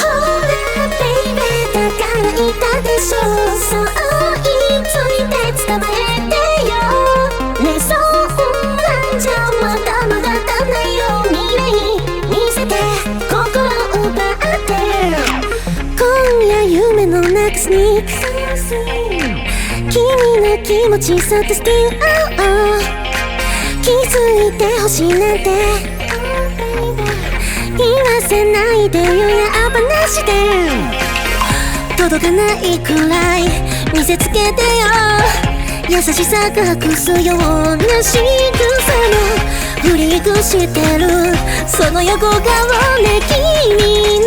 ほら、ベイベー、タがら言たでしょそう言いついて伝わえてよ。ね想うなんじゃまだがだだないよ。未来見せて。心を奪って今夜夢の中スニーク君の気持ちさっスティンア気づいてほしいなんて。言わせないでよや話で。届かないくらい見せつけてよ。優しさ隠すような仕草も振りくしてる。その横顔ね君。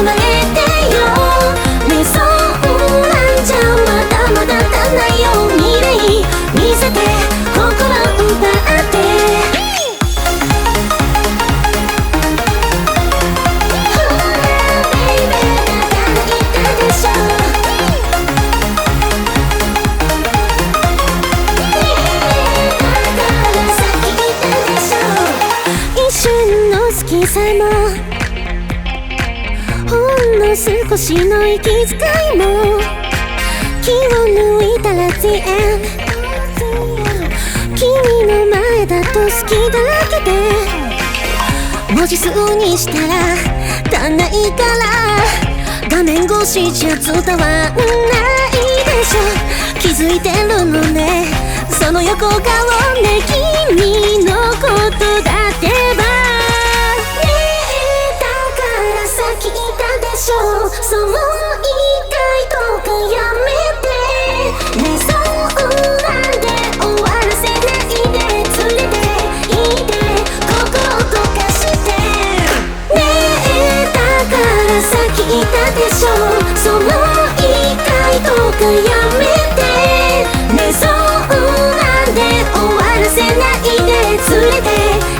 いて捕まえてよ。ねそんなんじゃまだまだ足んないよ未来見せて心奪って。一瞬の好きさも。んの少しの息遣いも気を抜いたら The end 君の前だと好きだらけで文字数にしたら足んないから画面越しじゃ伝わんないでしょ。気づいてるのね。その横顔ねたでしょその言い換えとかやめて。寝そうなんで終わらせないで。連れて